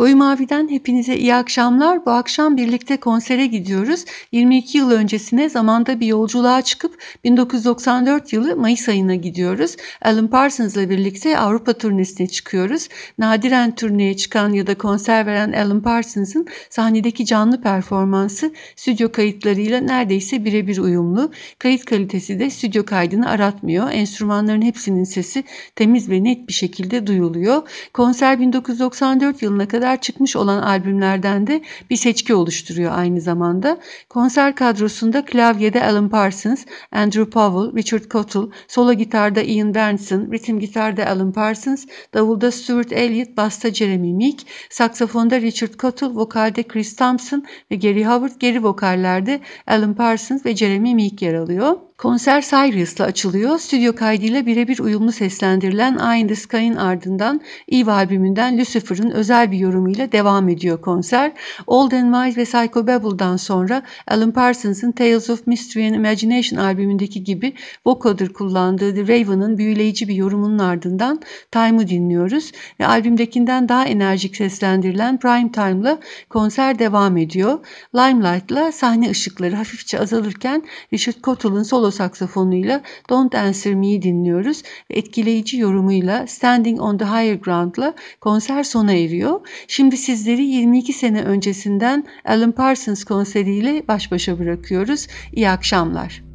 Koyu Mavi'den hepinize iyi akşamlar. Bu akşam birlikte konsere gidiyoruz. 22 yıl öncesine zamanda bir yolculuğa çıkıp 1994 yılı Mayıs ayına gidiyoruz. Alan Parsons'la birlikte Avrupa turnesine çıkıyoruz. Nadiren turneye çıkan ya da konser veren Alan Parsons'ın sahnedeki canlı performansı stüdyo kayıtlarıyla neredeyse birebir uyumlu. Kayıt kalitesi de stüdyo kaydını aratmıyor. Enstrümanların hepsinin sesi temiz ve net bir şekilde duyuluyor. Konser 1994 yılına kadar kadar çıkmış olan albümlerden de bir seçki oluşturuyor aynı zamanda. Konser kadrosunda klavyede Alan Parsons, Andrew Powell, Richard Cottle, solo gitarda Ian Benson, ritim gitarda Alan Parsons, davulda Stuart Elliott, basta Jeremy Meek, saksafonda Richard Cottle, vokalde Chris Thompson ve Gary Howard, geri vokallerde Alan Parsons ve Jeremy Meek yer alıyor. Konser Cyrus'la açılıyor. Stüdyo kaydıyla birebir uyumlu seslendirilen Eye in the Sky'ın ardından Eve albümünden Lucifer'ın özel bir yorumuyla devam ediyor konser. Old and Wise ve Psychobabble*dan sonra Alan Parsons'ın Tales of Mystery and Imagination albümündeki gibi vocoder kullandığı The Raven'ın büyüleyici bir yorumunun ardından Time'ı dinliyoruz ve albümdekinden daha enerjik seslendirilen Prime Time'la konser devam ediyor. Limelight'la sahne ışıkları hafifçe azalırken Richard Cottle'ın solo saksafonuyla Don't Answer Me'yi dinliyoruz ve etkileyici yorumuyla Standing on the Higher Ground'la konser sona eriyor. Şimdi sizleri 22 sene öncesinden Alan Parsons konseriyle baş başa bırakıyoruz. İyi akşamlar.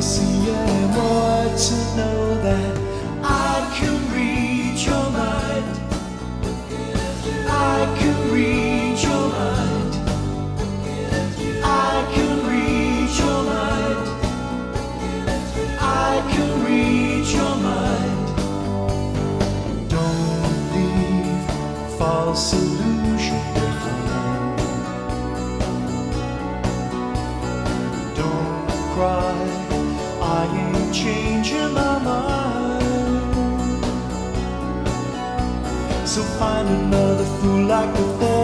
See, I want to know. before.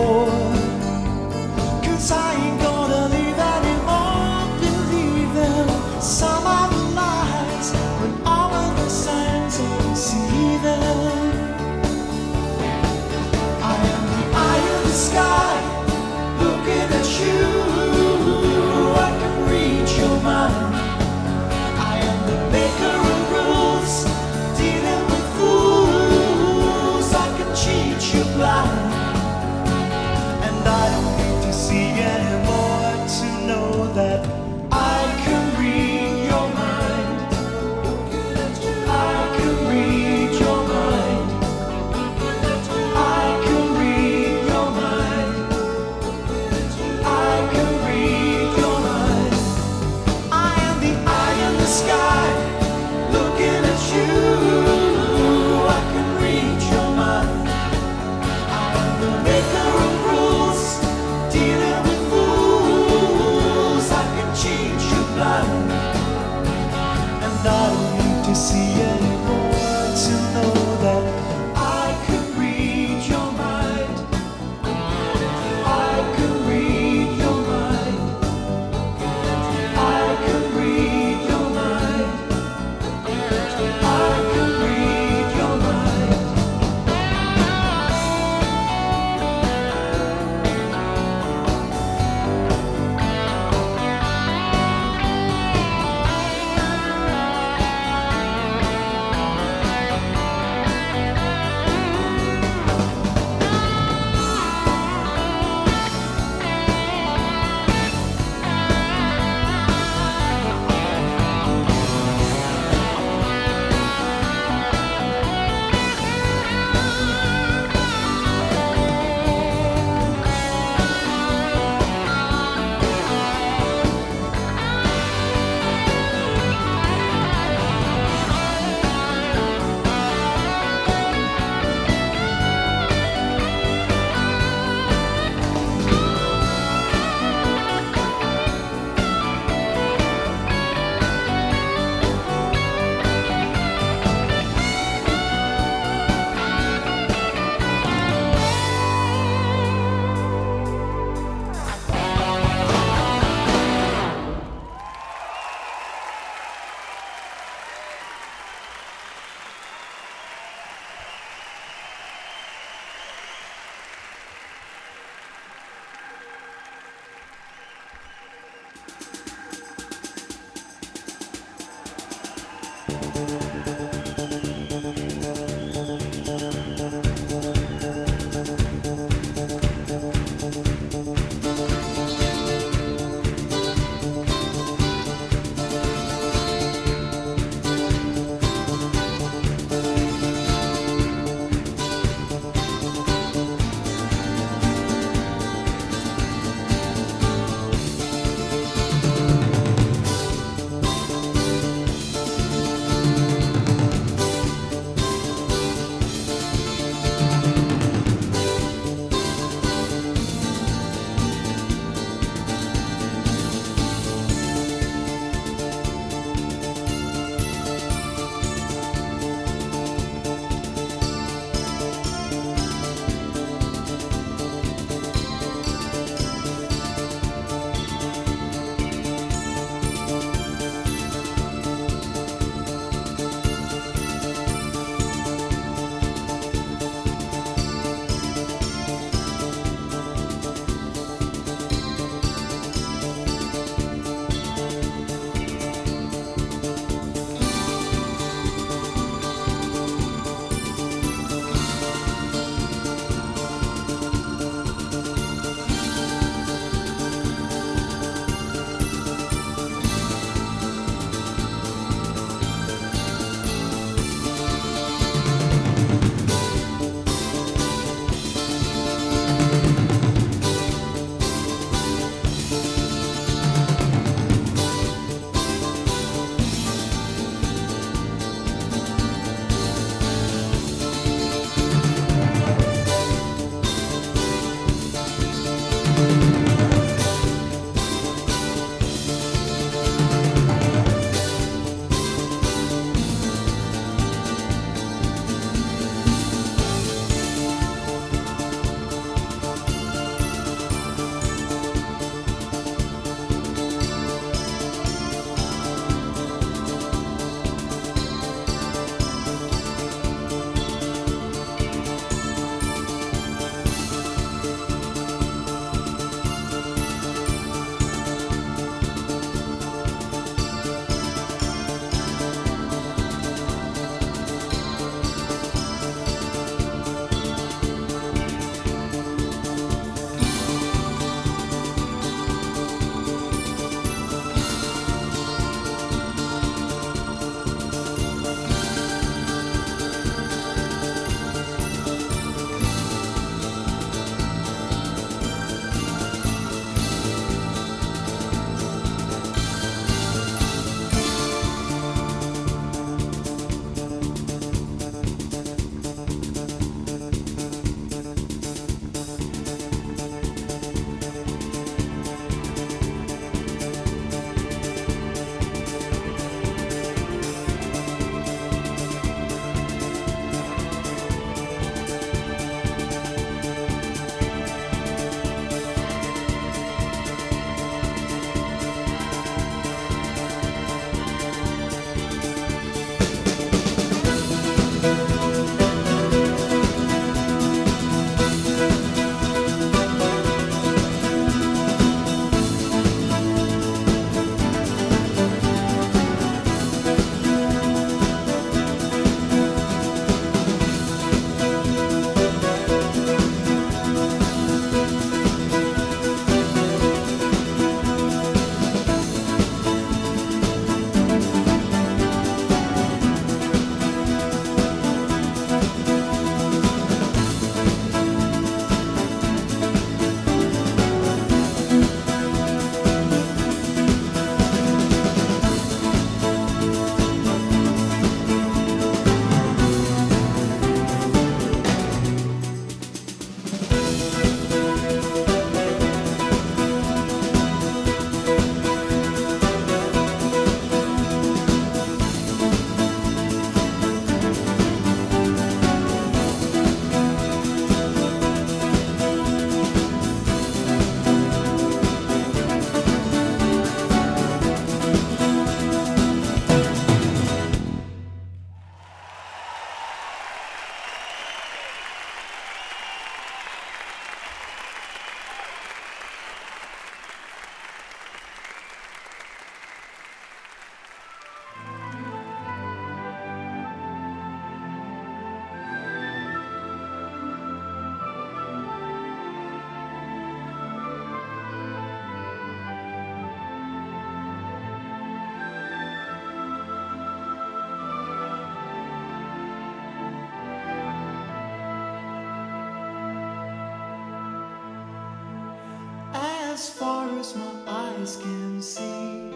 as far as my eyes can see.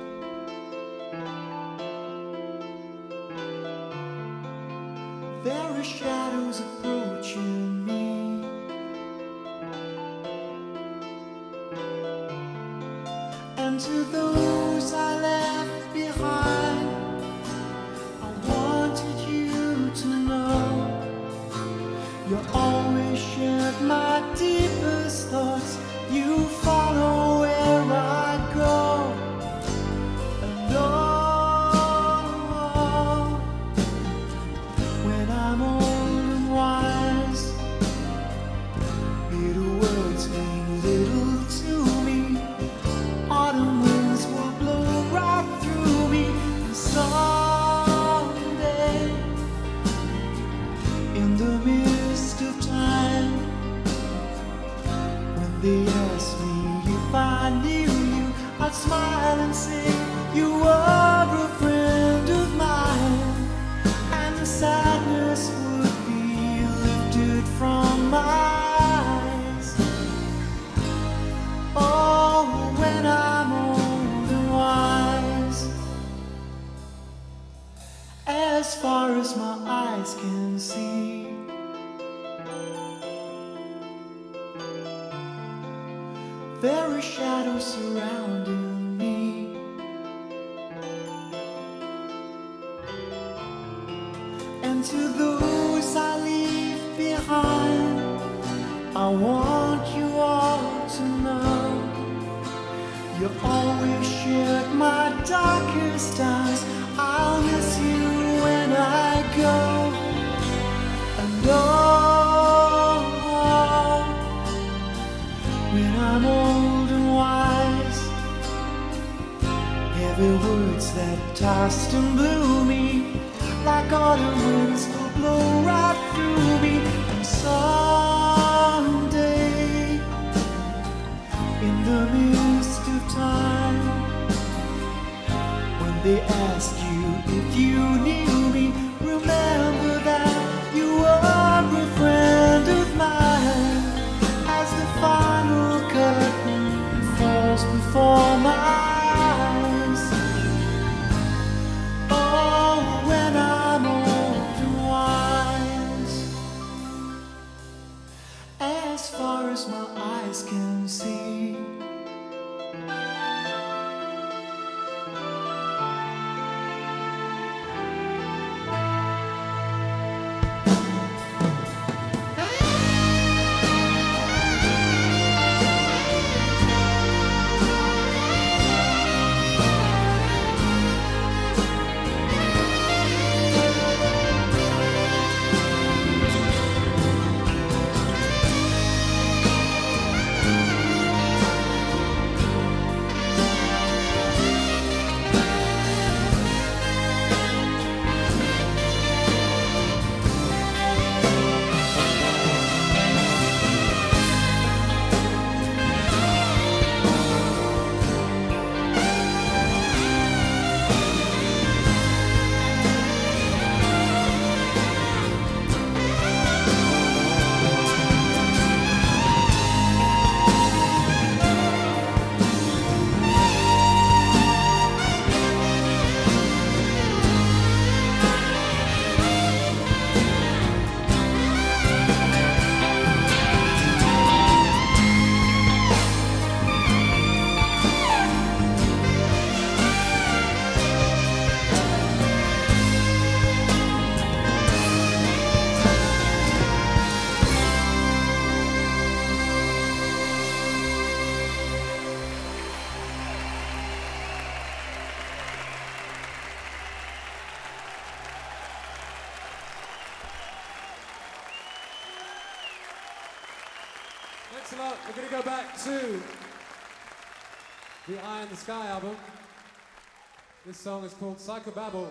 There are shadows approaching me. And to those I left. to the Eye in the Sky album. This song is called Psychobabble.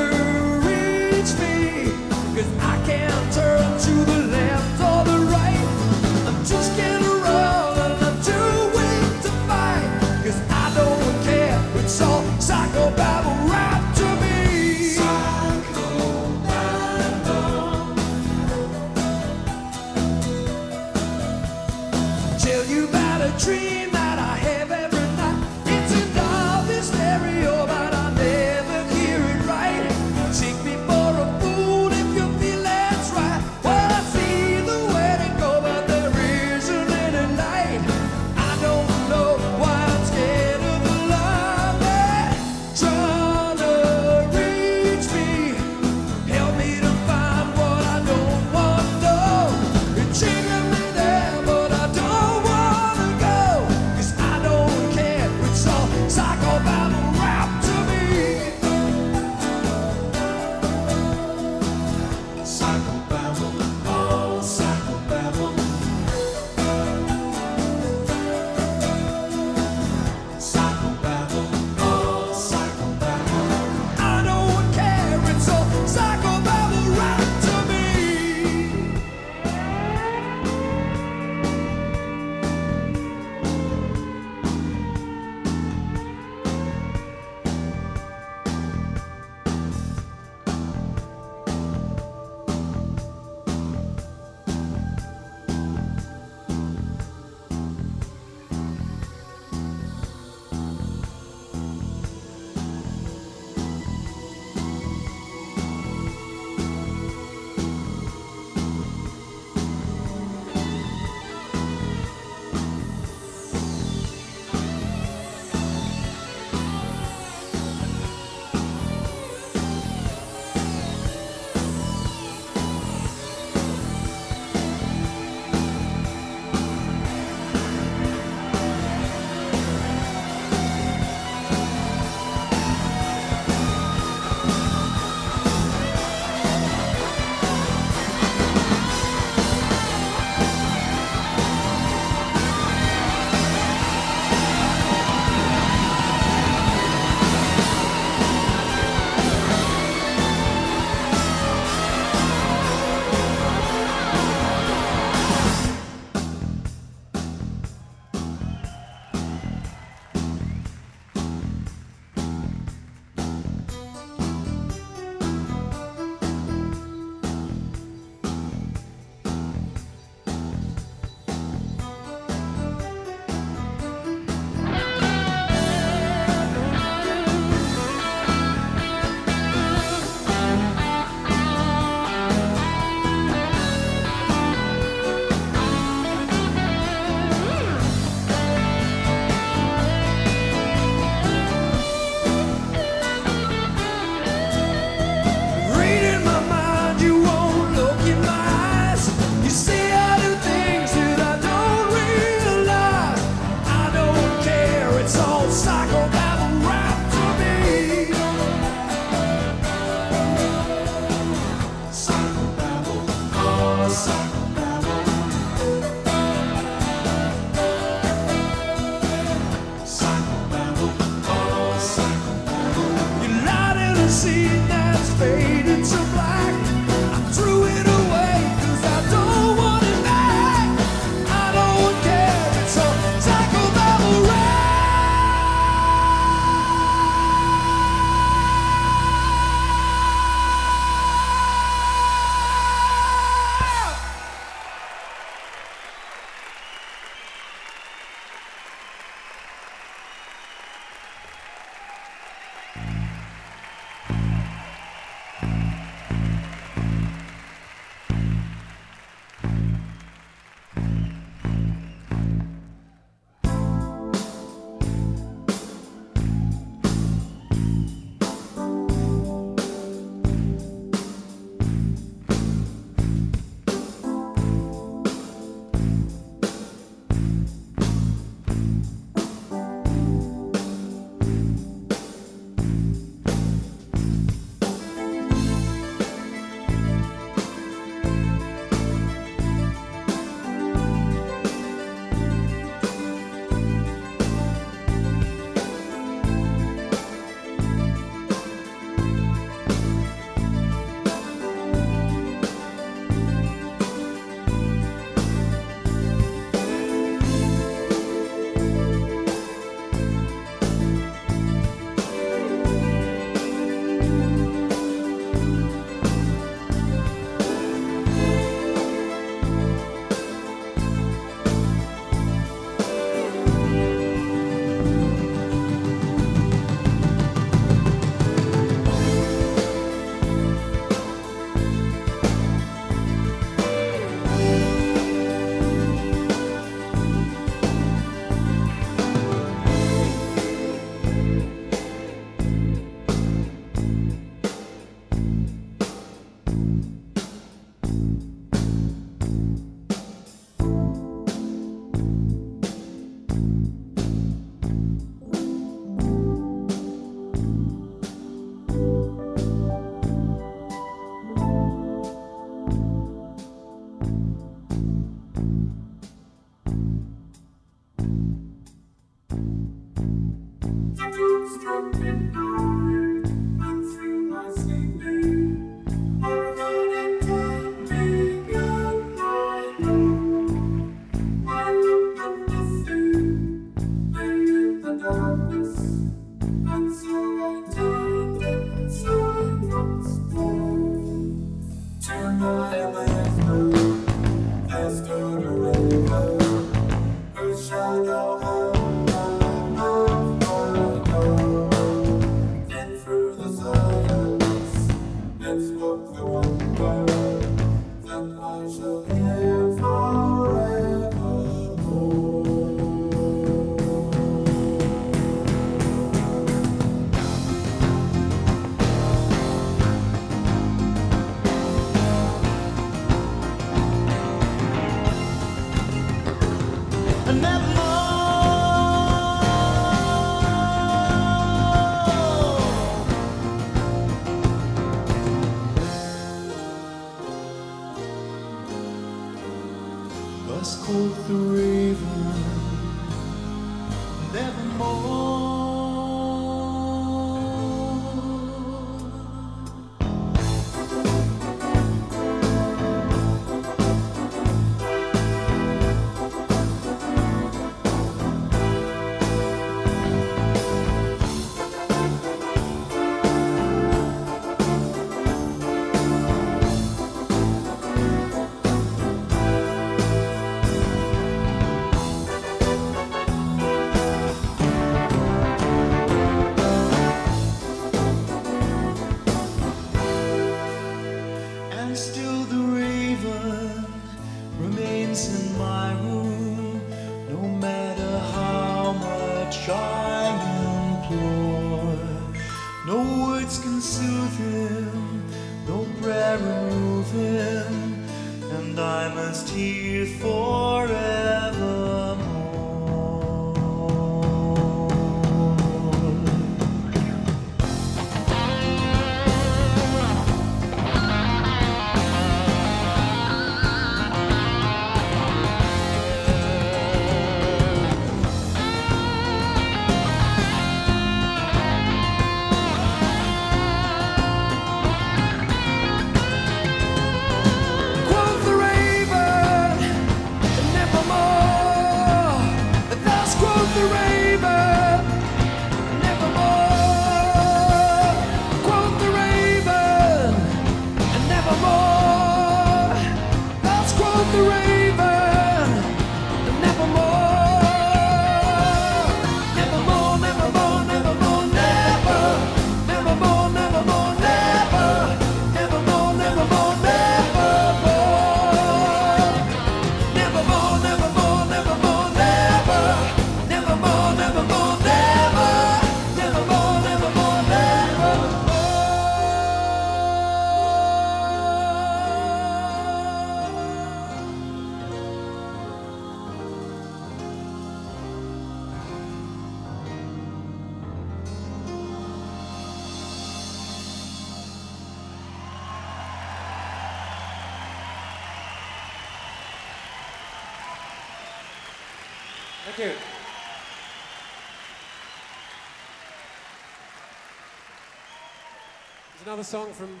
another song from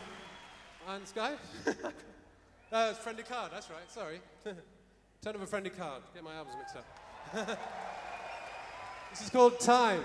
Iron Sky? uh, it's Friendly Card, that's right, sorry. Turn of a Friendly Card, get my albums mixed up. this is called Time.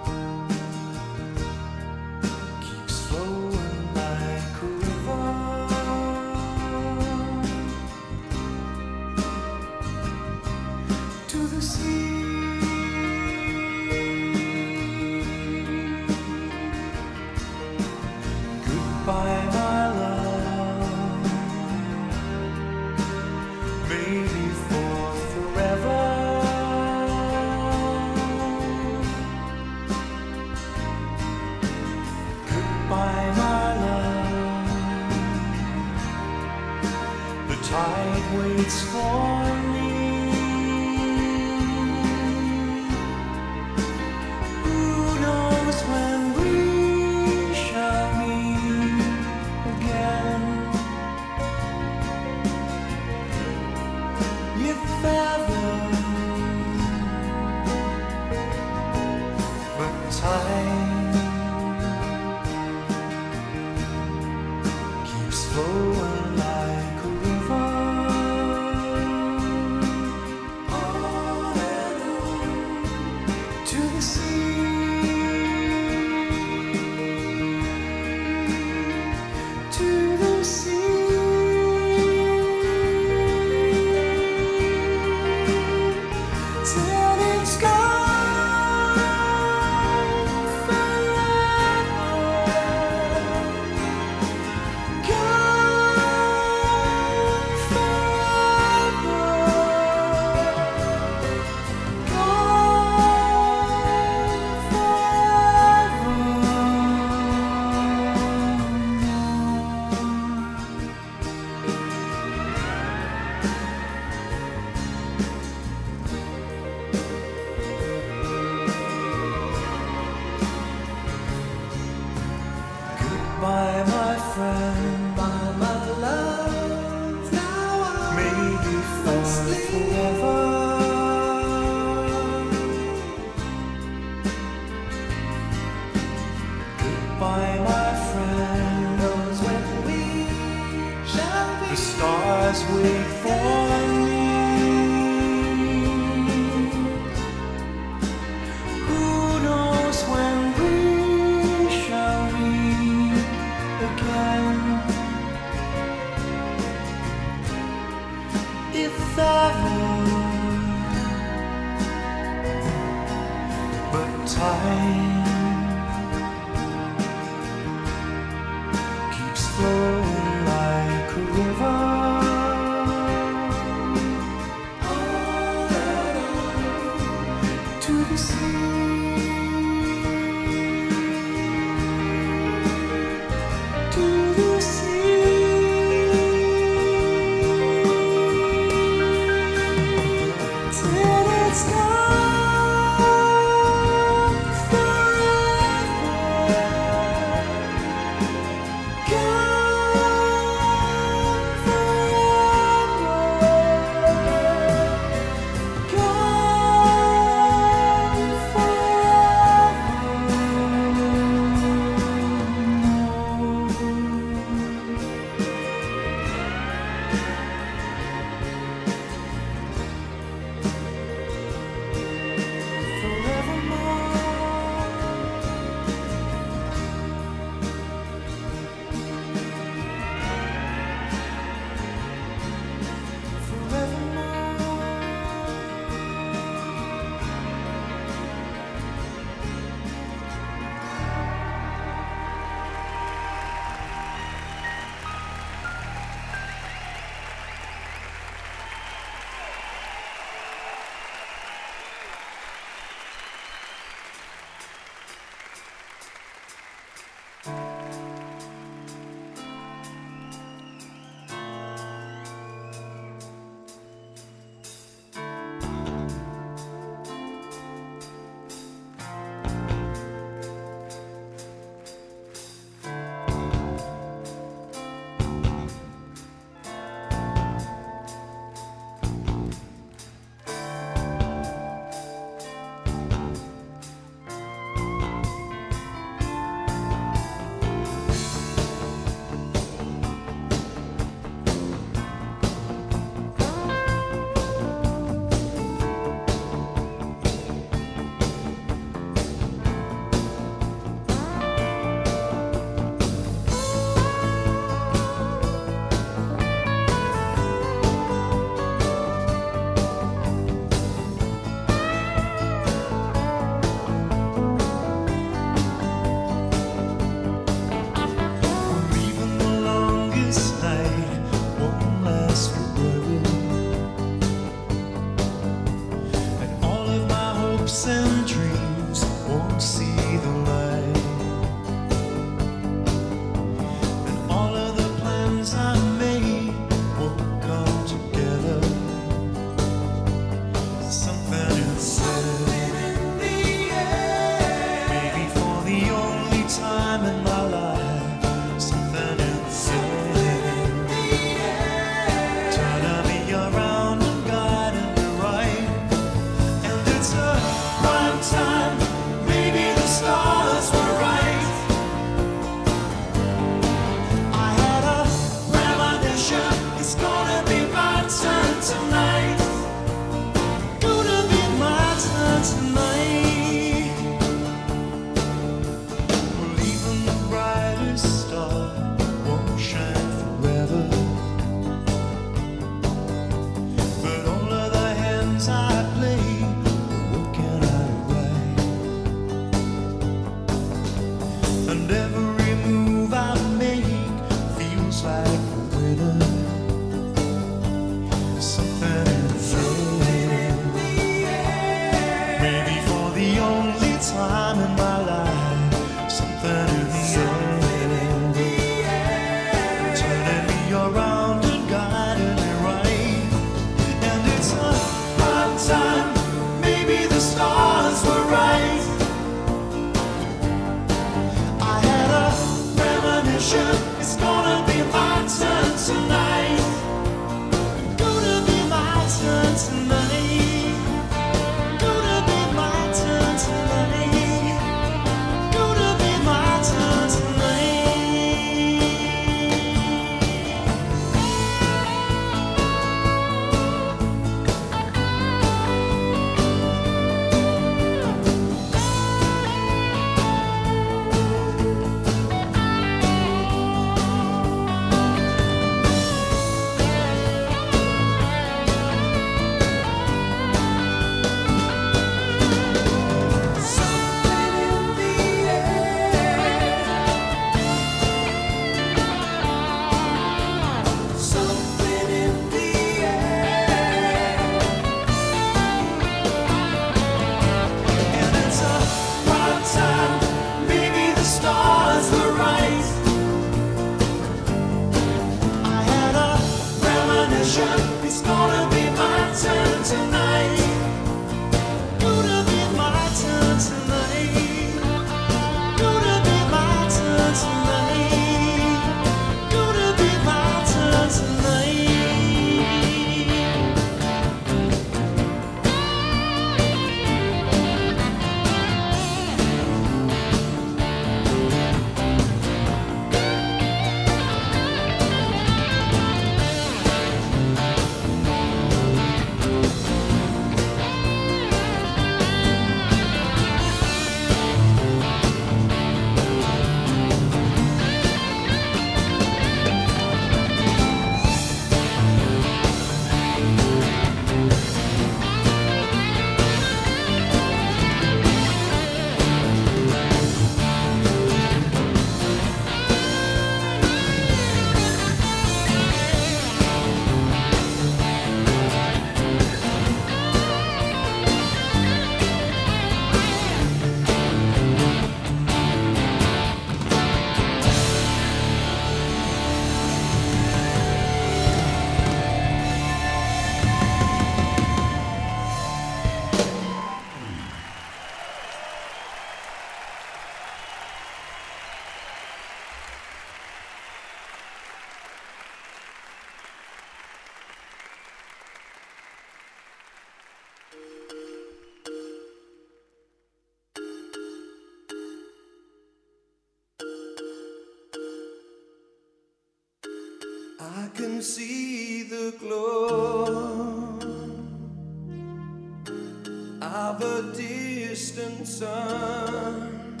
sun.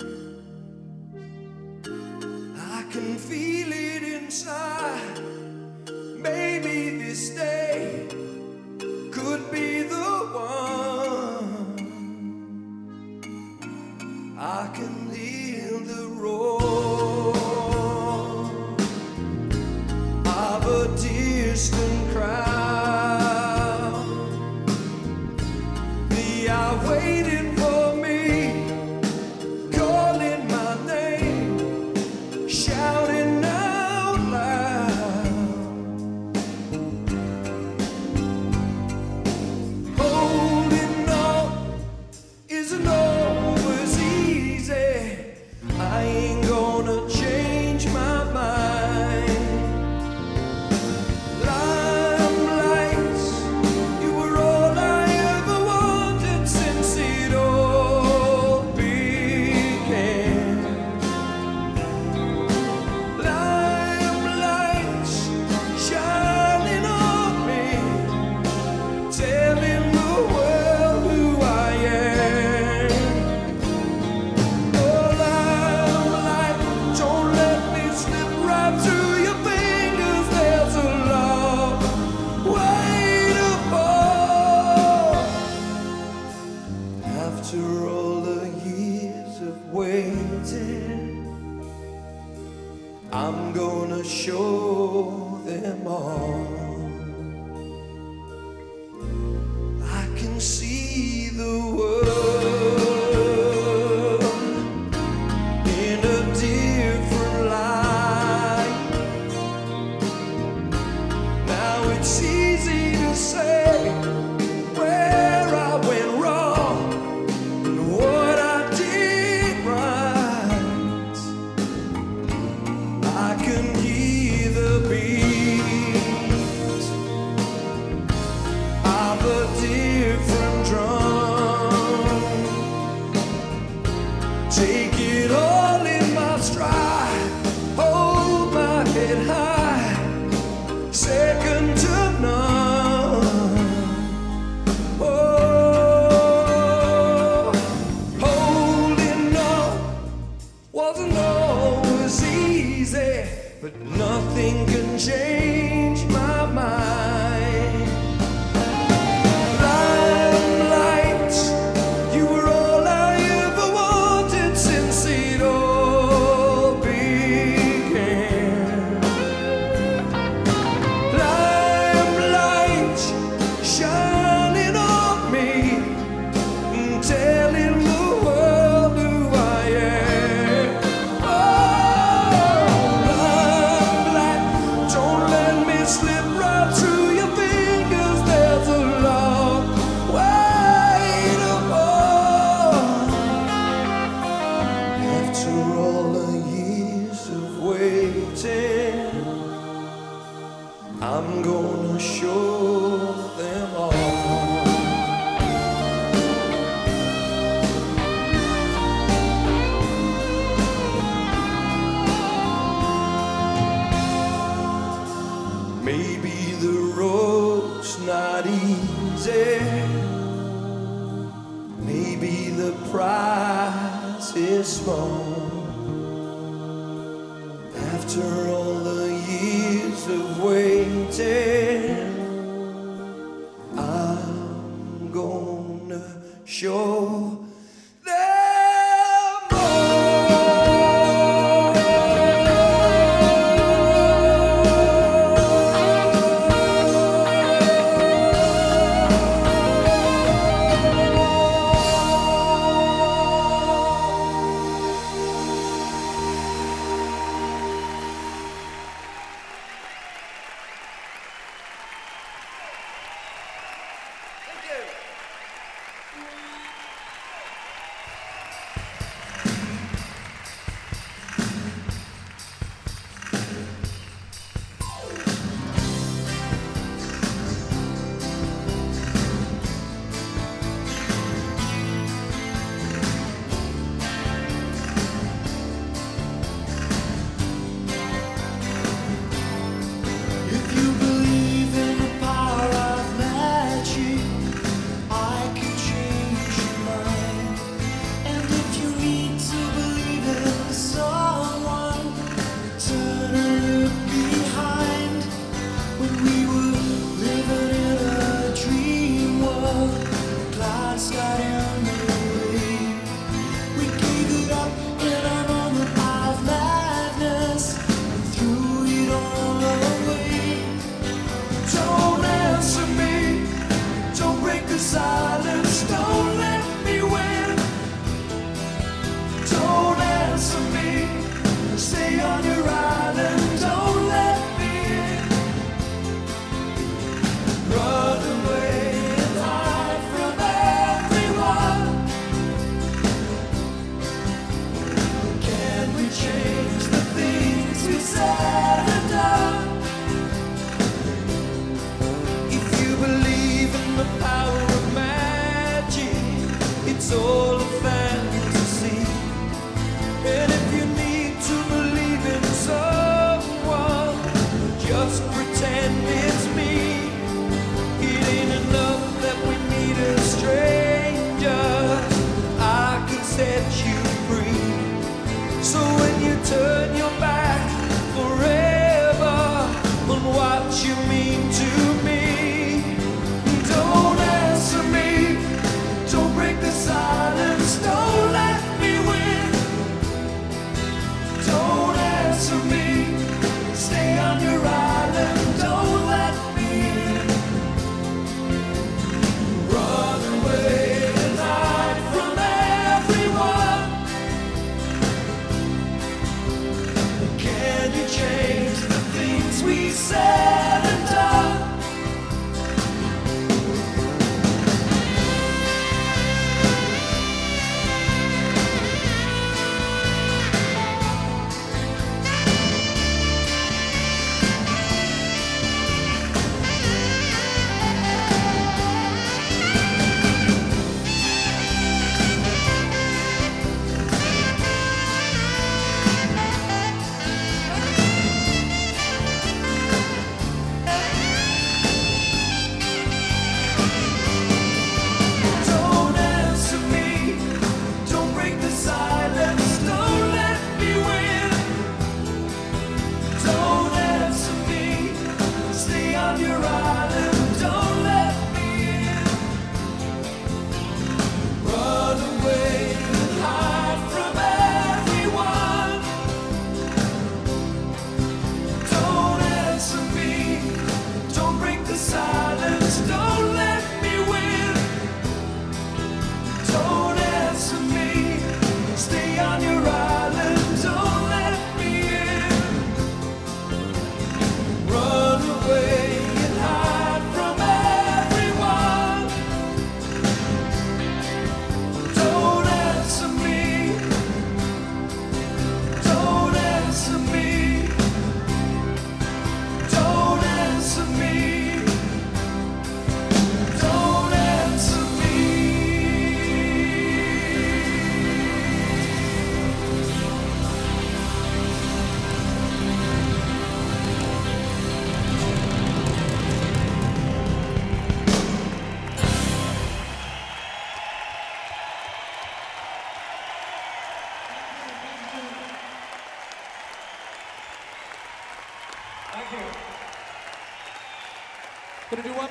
I can feel it inside. Maybe this day could be the one. I can hear the roar. is wrong.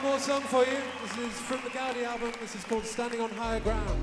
more song for you. This is from the Gaudi album. This is called Standing on Higher Ground.